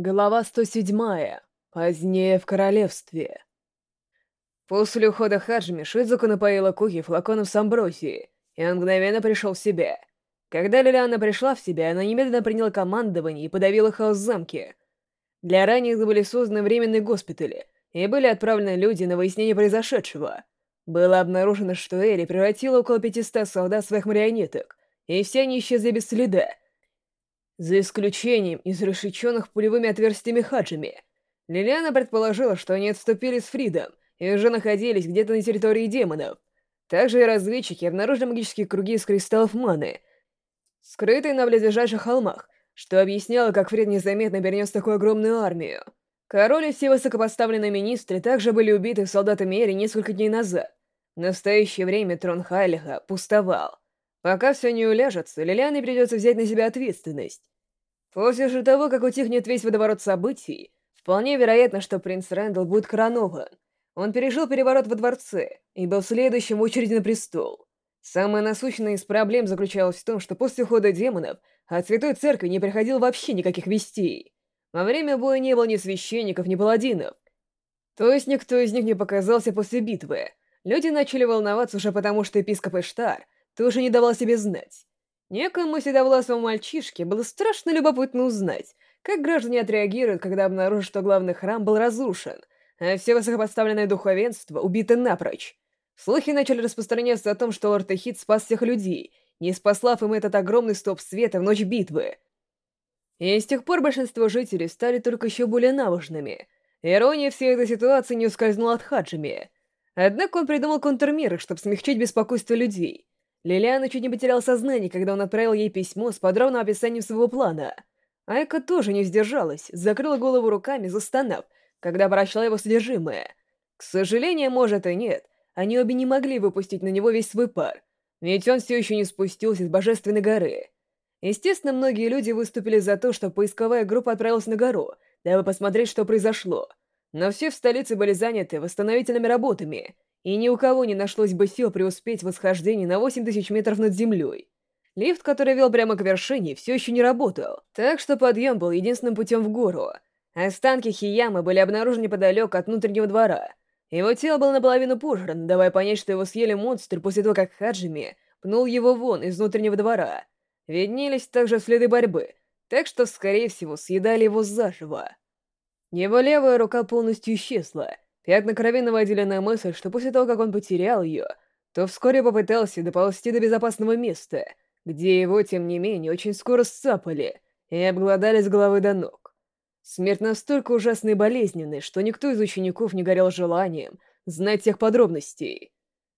Глава 107. Позднее в королевстве. После ухода Хаджими Шидзуку напоила Куки флаконом с амброзией, и он мгновенно пришел в себя. Когда Лилиана пришла в себя, она немедленно приняла командование и подавила хаос замке. Для раненых были созданы временные госпитали, и были отправлены люди на выяснение произошедшего. Было обнаружено, что Эри превратила около 500 солдат в своих марионеток, и все они исчезли без следа — за исключением изрешеченных пулевыми отверстиями хаджами. Лилиана предположила, что они отступили с Фридом и уже находились где-то на территории демонов. Также и разведчики обнаружили магические круги из кристаллов маны, скрытые на близлежащих холмах, что объясняло, как Фрид незаметно перенес такую огромную армию. Король и все высокопоставленные министры также были убиты солдатами Эри несколько дней назад. В настоящее время трон Хайлиха пустовал. Пока все не уляжется, Лилиане придется взять на себя ответственность. После же того, как утихнет весь водоворот событий, вполне вероятно, что принц Рэндалл будет коронован. Он пережил переворот во дворце и был следующим в очереди на престол. Самая насущная из проблем заключалась в том, что после ухода демонов от Святой Церкви не приходило вообще никаких вестей. Во время боя не было ни священников, ни паладинов. То есть никто из них не показался после битвы. Люди начали волноваться уже потому, что епископ Эштар — тоже не давал себе знать. Некоему седовласому мальчишке было страшно любопытно узнать, как граждане отреагируют, когда обнаружат, что главный храм был разрушен, а все высокопоставленное духовенство убито напрочь. Слухи начали распространяться о том, что лорд Эхид спас всех людей, не спаслав им этот огромный стоп света в ночь битвы. И с тех пор большинство жителей стали только еще более наважными. Ирония всей этой ситуации не ускользнула от Хаджими. Однако он придумал контрмеры, чтобы смягчить беспокойство людей. Лилиана чуть не потерял сознание, когда он отправил ей письмо с подробным описанием своего плана. Айка тоже не сдержалась, закрыла голову руками, застонав, когда прочла его содержимое. К сожалению, может и нет, они обе не могли выпустить на него весь свой пар, ведь он все еще не спустился с Божественной горы. Естественно, многие люди выступили за то, что поисковая группа отправилась на гору, дабы посмотреть, что произошло. Но все в столице были заняты восстановительными работами — и ни у кого не нашлось бы сил преуспеть в восхождении на 8000 метров над землей. Лифт, который вел прямо к вершине, все еще не работал, так что подъем был единственным путем в гору. Останки Хиямы были обнаружены неподалеку от внутреннего двора. Его тело было наполовину пожрано, давая понять, что его съели монстры после того, как Хаджими пнул его вон из внутреннего двора. Виднелись также следы борьбы, так что, скорее всего, съедали его заживо. Его левая рука полностью исчезла — Крови наводили на мысль, что после того, как он потерял ее, то вскоре попытался доползти до безопасного места, где его, тем не менее, очень скоро сцапали и обгладали с головы до ног. Смерть настолько ужасной и болезненной, что никто из учеников не горел желанием знать всех подробностей.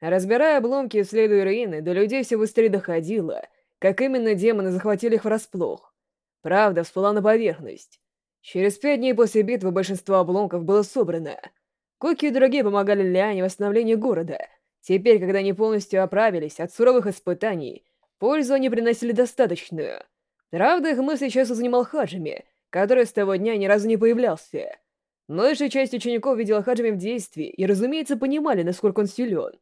Разбирая обломки и исследуя руины, до людей все быстрее доходило, как именно демоны захватили их врасплох. Правда всплыла на поверхность. Через пять дней после битвы большинство обломков было собрано — Коки и другие помогали Лиане в восстановлении города. Теперь, когда они полностью оправились от суровых испытаний, пользу они приносили достаточную. Правда, их мысли часто занимал Хаджими, который с того дня ни разу не появлялся. Большая часть учеников видела Хаджими в действии и, разумеется, понимали, насколько он силен.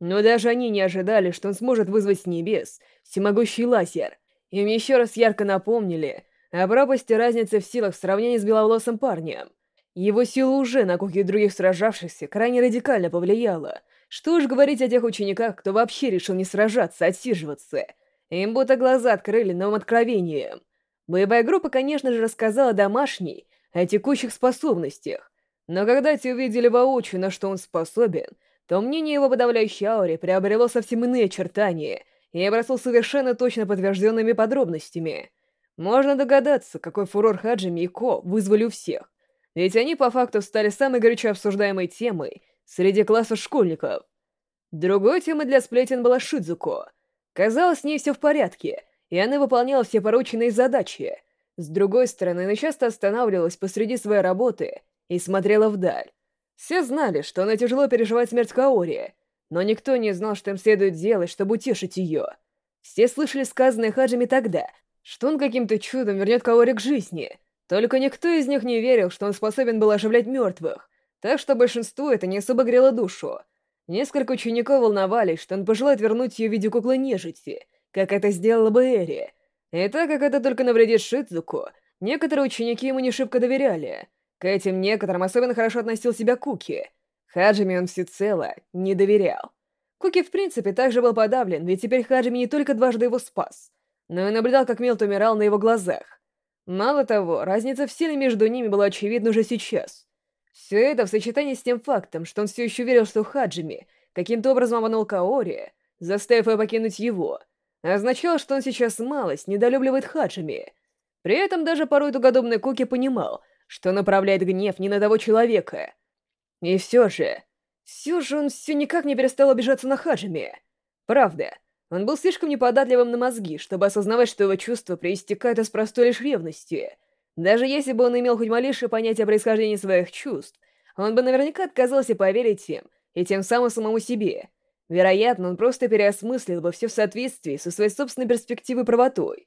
Но даже они не ожидали, что он сможет вызвать с небес всемогущий лазер. Им еще раз ярко напомнили о пропасти разницы в силах в сравнении с беловолосым парнем — его сила уже на куки других сражавшихся крайне радикально повлияла. Что уж говорить о тех учениках, кто вообще решил не сражаться, а отсиживаться. Им будто глаза открыли новым откровением. Боевая группа, конечно же, рассказала домашней о текущих способностях. Но когда те увидели воочию, на что он способен, то мнение его подавляющей ауре приобрело совсем иные очертания и обросло совершенно точно подтвержденными подробностями. Можно догадаться, какой фурор Хаджими и Ко вызвали у всех. Ведь они по факту стали самой горячо обсуждаемой темой среди класса школьников. Другой темой для сплетен была Шидзуко. Казалось, с ней все в порядке, и она выполняла все порученные задачи. С другой стороны, она часто останавливалась посреди своей работы и смотрела вдаль. Все знали, что она тяжело переживает смерть Каори, но никто не знал, что им следует делать, чтобы утешить ее. Все слышали сказанное Хаджими тогда, что он каким-то чудом вернет Каори к жизни — только никто из них не верил, что он способен был оживлять мертвых, так что большинству это не особо грело душу. Несколько учеников волновались, что он пожелает вернуть ее в виде куклы нежити, как это сделала бы Эри. И так как это только навредит Шидзуку, Некоторые ученики ему не шибко доверяли. К этим некоторым особенно хорошо относил себя Куки. Хаджими он всецело не доверял. Куки в принципе также был подавлен, ведь теперь Хаджими не только дважды его спас, но и наблюдал, как Милт умирал на его глазах. Мало того, разница в силе между ними была очевидна уже сейчас. Все это в сочетании с тем фактом, что он все еще верил, что Хаджими каким-то образом обманул Каори, заставив ее покинуть его, означало, что он сейчас малость недолюбливает Хаджими. При этом даже порой тугодобный Куки понимал, что направляет гнев не на того человека. И все же... Все же он все никак не перестал обижаться на Хаджими. Правда, он был слишком неподатливым на мозги, чтобы осознавать, что его чувства проистекают из простой лишь ревности. Даже если бы он имел хоть малейшее понятие о происхождении своих чувств, он бы наверняка отказался поверить им, и тем самым самому себе. Вероятно, он просто переосмыслил бы все в соответствии со своей собственной перспективой правотой.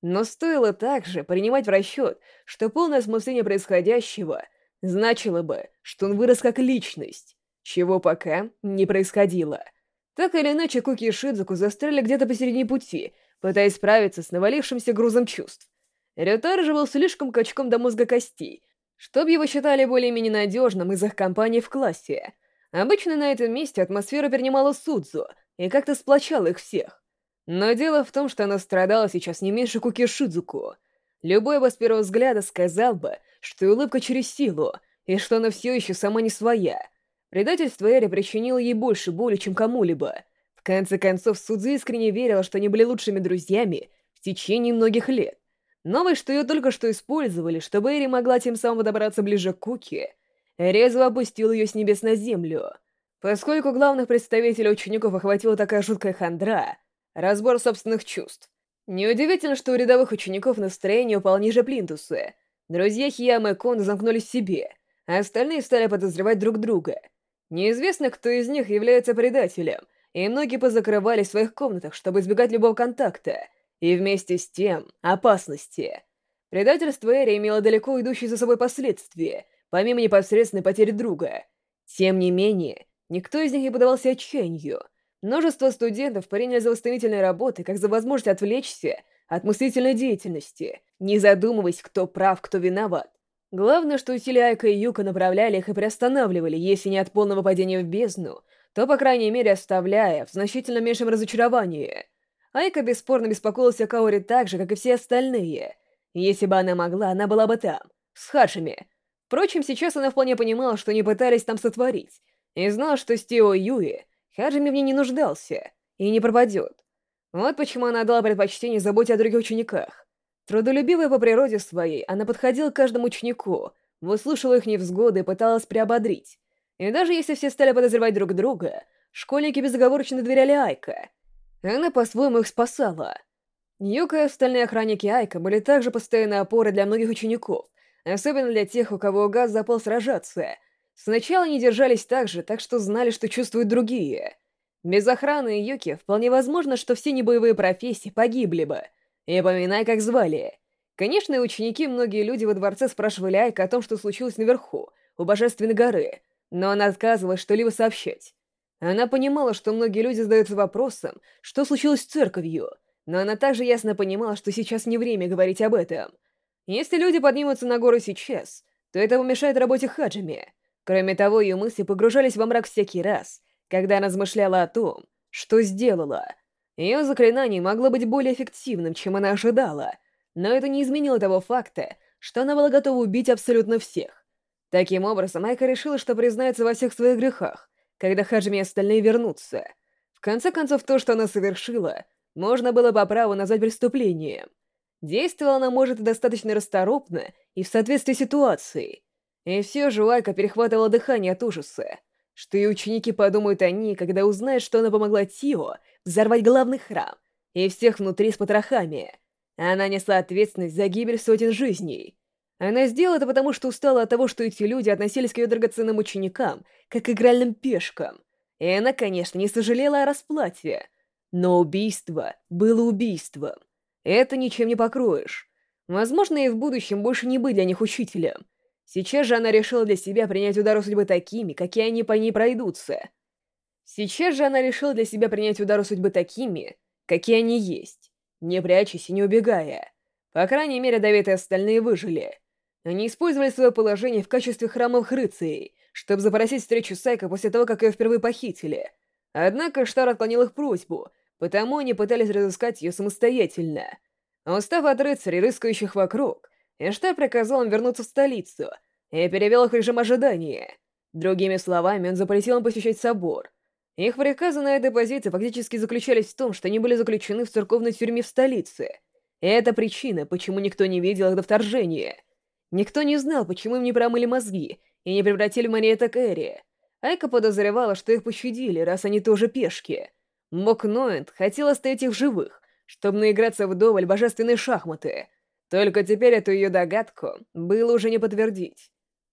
Но стоило также принимать в расчет, что полное осмысление происходящего значило бы, что он вырос как личность, чего пока не происходило. Так или иначе, Куки и Шидзуку застряли где-то посередине пути, пытаясь справиться с навалившимся грузом чувств. Рютара же был слишком качком до мозга костей, чтобы его считали более-менее надежным из их компании в классе. Обычно на этом месте атмосферу перенимала Судзу и как-то сплочала их всех. Но дело в том, что она страдала сейчас не меньше Куки Шидзуку. Любой бы с первого взгляда сказал бы, что улыбка через силу, и что она все еще сама не своя. Предательство Эри причинило ей больше боли, чем кому-либо. В конце концов, Судзу искренне верила, что они были лучшими друзьями в течение многих лет. Новость, что ее только что использовали, чтобы Эри могла тем самым добраться ближе к Куки, резво опустил ее с небес на землю. Поскольку главных представителей учеников охватила такая жуткая хандра, разбор собственных чувств. Неудивительно, что у рядовых учеников настроение упало ниже плинтуса. Друзья Хиямы и Кон замкнулись в себе, а остальные стали подозревать друг друга. Неизвестно, кто из них является предателем, и многие позакрывались в своих комнатах, чтобы избегать любого контакта, и вместе с тем опасности. Предательство Эри имело далеко идущие за собой последствия, помимо непосредственной потери друга. Тем не менее, никто из них не подавался отчаянию. Множество студентов приняли за восстановительные работы как за возможность отвлечься от мыслительной деятельности, не задумываясь, кто прав, кто виноват. Главное, что усилия Айка и Юка направляли их и приостанавливали, если не от полного падения в бездну, то, по крайней мере, оставляя в значительно меньшем разочаровании. Айка бесспорно беспокоилась о Каоре так же, как и все остальные. Если бы она могла, она была бы там, с Хашами, Впрочем, сейчас она вполне понимала, что они пытались там сотворить, и знала, что с Тео Юи Хаджими в ней не нуждался и не пропадет. Вот почему она дала предпочтение заботе о других учениках. Трудолюбивая по природе своей, она подходила к каждому ученику, выслушала их невзгоды и пыталась приободрить. И даже если все стали подозревать друг друга, школьники безоговорочно доверяли Айка. Она по-своему их спасала. Юка и остальные охранники Айка были также постоянной опорой для многих учеников, Особенно для тех, у кого газ запал сражаться. Сначала они держались так же, так что знали, что чувствуют другие. Без охраны и Юки вполне возможно, что все небоевые профессии погибли бы. И поминай, как звали. Конечно, и ученики, многие люди во дворце спрашивали Айка о том, что случилось наверху, у Божественной горы, но она отказывалась что-либо сообщать. Она понимала, что многие люди задаются вопросом, что случилось с церковью, но она также ясно понимала, что сейчас не время говорить об этом — если люди поднимутся на гору сейчас, то это помешает работе Хаджими. Кроме того, ее мысли погружались во мрак всякий раз, когда она размышляла о том, что сделала. Ее заклинание могло быть более эффективным, чем она ожидала, но это не изменило того факта, что она была готова убить абсолютно всех. Таким образом, Айка решила, что признается во всех своих грехах, когда Хаджими и остальные вернутся. В конце концов, то, что она совершила, можно было по праву назвать преступлением. Действовала она, может, достаточно расторопно и в соответствии с ситуацией. И все же Лайка перехватывала дыхание от ужаса. Что и ученики подумают о ней, когда узнают, что она помогла Тио взорвать главный храм и всех внутри с потрохами. Она несла ответственность за гибель сотен жизней. Она сделала это потому, что устала от того, что эти люди относились к ее драгоценным ученикам, как к игральным пешкам. И она, конечно, не сожалела о расплате. Но убийство было убийством. Это ничем не покроешь. Возможно, и в будущем больше не быть для них учителем. Сейчас же она решила для себя принять удары судьбы такими, какие они по ней пройдутся. Сейчас же она решила для себя принять удары судьбы такими, какие они есть, не прячась и не убегая. По крайней мере, Давид и остальные выжили. Они использовали свое положение в качестве храмовых рыцарей, чтобы запросить встречу с Сайко после того, как ее впервые похитили. Однако Штар отклонил их просьбу, потому они пытались разыскать ее самостоятельно. Устав от рыцарей, рыскающих вокруг, Эштар приказал им вернуться в столицу и перевел их в режим ожидания. Другими словами, он запретил им посещать собор. Их приказы на этой позиции фактически заключались в том, что они были заключены в церковной тюрьме в столице. И это причина, почему никто не видел их до вторжения. Никто не знал, почему им не промыли мозги и не превратили в Мариэта Кэрри. Айка подозревала, что их пощадили, раз они тоже пешки. Мок Ноэнд хотел оставить их живых, чтобы наиграться вдоволь божественные шахматы — только теперь эту ее догадку было уже не подтвердить.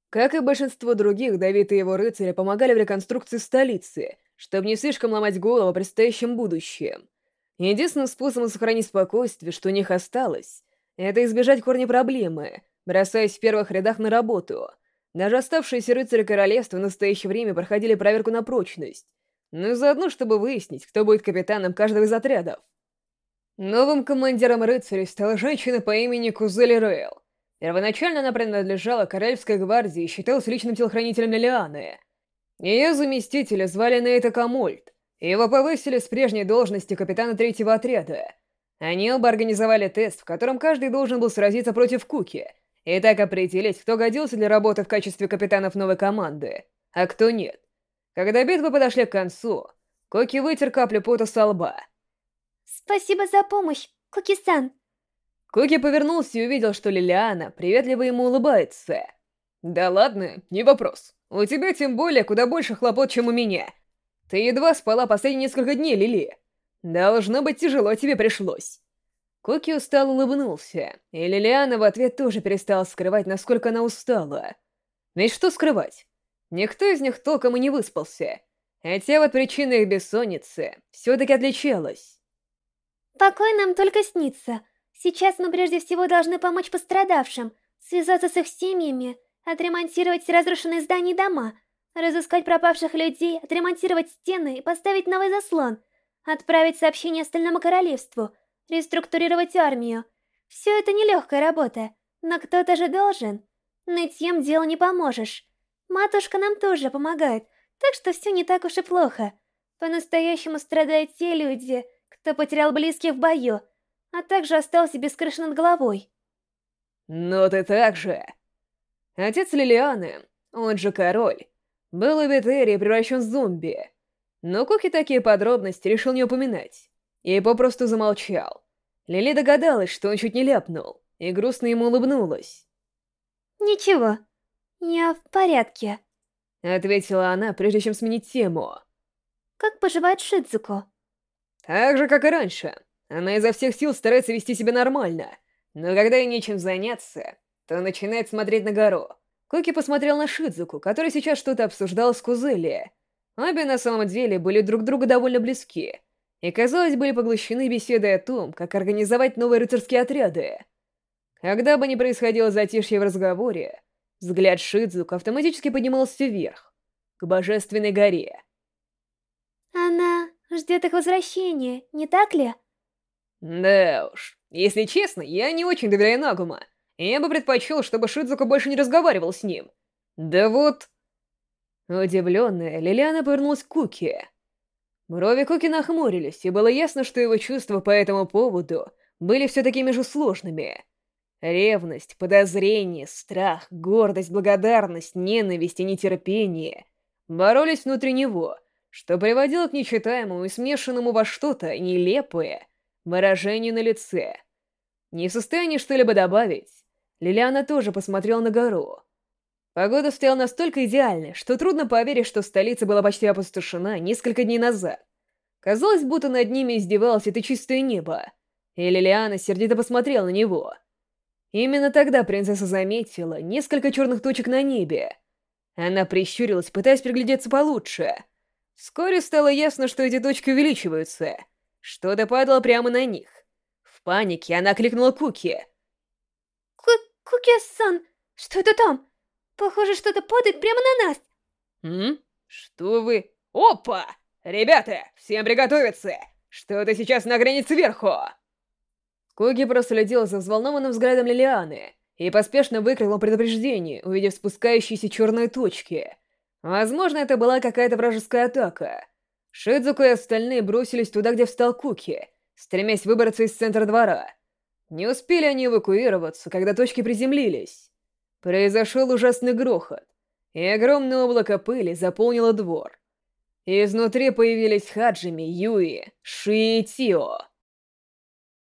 Как и большинство других, Давид и его рыцари помогали в реконструкции столицы, чтобы не слишком ломать голову о предстоящем будущем. Единственным способом сохранить спокойствие, что у них осталось, это избежать корни проблемы, бросаясь в первых рядах на работу. Даже оставшиеся рыцари королевства в настоящее время проходили проверку на прочность, ну и заодно, чтобы выяснить, кто будет капитаном каждого из отрядов. Новым командиром рыцарей стала женщина по имени Кузели Рейл. Первоначально она принадлежала Королевской гвардии и считалась личным телохранителем Лилианы. Ее заместителя звали Нейта Камульт, и его повысили с прежней должности капитана третьего отряда. Они оба организовали тест, в котором каждый должен был сразиться против Куки, и так определить, кто годился для работы в качестве капитанов новой команды, а кто нет. Когда битвы подошли к концу, Куки вытер каплю пота со лба — Спасибо за помощь, Куки-сан. Куки повернулся и увидел, что Лилиана приветливо ему улыбается. «Да ладно, не вопрос. У тебя тем более куда больше хлопот, чем у меня. Ты едва спала последние несколько дней, Лили. Должно быть, тяжело тебе пришлось». Куки устал улыбнулся, и Лилиана в ответ тоже перестала скрывать, насколько она устала. Ведь что скрывать? Никто из них толком и не выспался. Хотя вот причина их бессонницы все-таки отличалась. Покой нам только снится. Сейчас мы прежде всего должны помочь пострадавшим, связаться с их семьями, отремонтировать разрушенные здания и дома, разыскать пропавших людей, отремонтировать стены и поставить новый заслон, отправить сообщение остальному королевству, реструктурировать армию. Все это нелегкая работа, но кто-то же должен. Нытьем делу не поможешь. Матушка нам тоже помогает, так что все не так уж и плохо. По-настоящему страдают те люди, кто потерял близких в бою, а также остался без крыши над головой. Но ты так же. Отец Лилианы, он же король, был убит Эри и превращен в зомби. Но Куки такие подробности решил не упоминать. И попросту замолчал. Лили догадалась, что он чуть не ляпнул, и грустно ему улыбнулась. «Ничего, я в порядке», — ответила она, прежде чем сменить тему. «Как поживает Шидзуко?» Так же, как и раньше. Она изо всех сил старается вести себя нормально. Но когда ей нечем заняться, то начинает смотреть на гору. Коки посмотрел на Шидзуку, который сейчас что-то обсуждал с Кузели. Обе на самом деле были друг другу довольно близки. И, казалось, были поглощены беседой о том, как организовать новые рыцарские отряды. Когда бы ни происходило затишье в разговоре, взгляд Шидзука автоматически поднимался вверх, к Божественной горе. Ждет их возвращения, не так ли? Да уж. Если честно, я не очень доверяю Нагума. Я бы предпочел, чтобы Шидзука больше не разговаривал с ним. Да вот... Удивленная, Лилиана повернулась к Куки. Брови Куки нахмурились, и было ясно, что его чувства по этому поводу были все такими же сложными. Ревность, подозрение, страх, гордость, благодарность, ненависть и нетерпение боролись внутри него — что приводило к нечитаемому и смешанному во что-то нелепое выражению на лице. Не в состоянии что-либо добавить, Лилиана тоже посмотрела на гору. Погода стояла настолько идеальной, что трудно поверить, что столица была почти опустошена несколько дней назад. Казалось, будто над ними издевалось это чистое небо, и Лилиана сердито посмотрела на него. Именно тогда принцесса заметила несколько черных точек на небе. Она прищурилась, пытаясь приглядеться получше — Вскоре стало ясно, что эти точки увеличиваются. Что-то падало прямо на них. В панике она кликнула Куки. Ку Куки-сан, что это там? Похоже, что-то падает прямо на нас. М? Что вы? Опа! Ребята, всем приготовиться! Что-то сейчас нагрянет сверху! Куги проследила за взволнованным взглядом Лилианы и поспешно выкрикнул предупреждение, увидев спускающиеся черные точки. Возможно, это была какая-то вражеская атака. Шидзуку и остальные бросились туда, где встал Куки, стремясь выбраться из центра двора. Не успели они эвакуироваться, когда точки приземлились. Произошел ужасный грохот, и огромное облако пыли заполнило двор. Изнутри появились Хаджими, Юи, Ши и Тио.